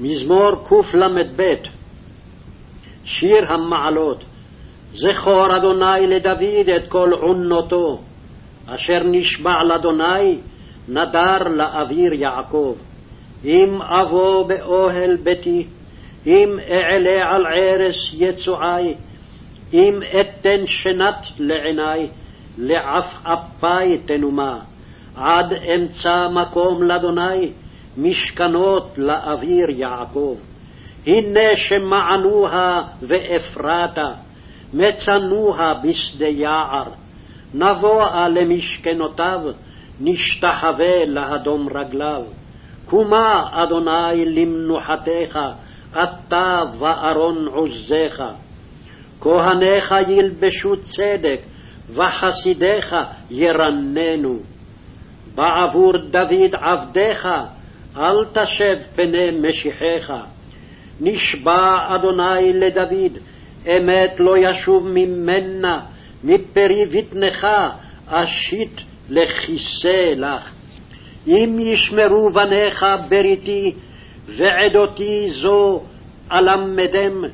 מזמור קל"ב שיר המעלות זכור אדוני לדוד את כל עונותו, אשר נשבע לאדוני, נדר לאוויר יעקב. אם אבוא באוהל ביתי, אם אעלה על ערש יצועי, אם אתן שנת לעיני, לעפעפי תנומה, עד אמצא מקום לאדוני, משכנות לאוויר יעקב. הנה שמענוה ואפרתה, מצנוה בשדה יער. נבואה למשכנותיו, נשתחווה לאדום רגליו. קומה, אדוני, למנוחתך, אתה וארון עוזיך. כהניך ילבשו צדק, וחסידיך ירננו. בעבור דוד עבדיך, אל תשב פני משיחך. נשבע אדוני לדוד, אמת לא ישוב ממנה, מפרי בטנך אשית לכיסא לך. אם ישמרו בניך בריתי, ועדותי זו אלמדם,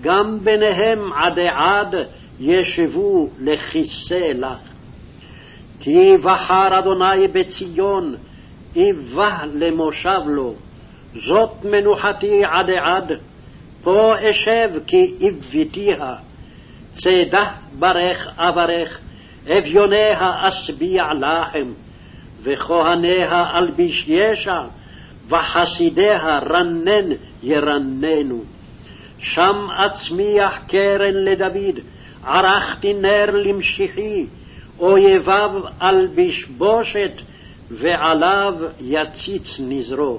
גם ביניהם עדי עד ישבו לכיסא לך. כי בחר אדוני בציון, איבה למושב לו, זאת מנוחתי עדי עד, פה אשב כי איביתיה. צדה ברך אברך, אביוניה אשביע לחם, וכהניה אלביש ישע, וחסידיה רנן ירננו. שם אצמיח קרן לדוד, ערכתי נר למשיחי, אויביו אלביש בושת, ועליו יציץ נזרו.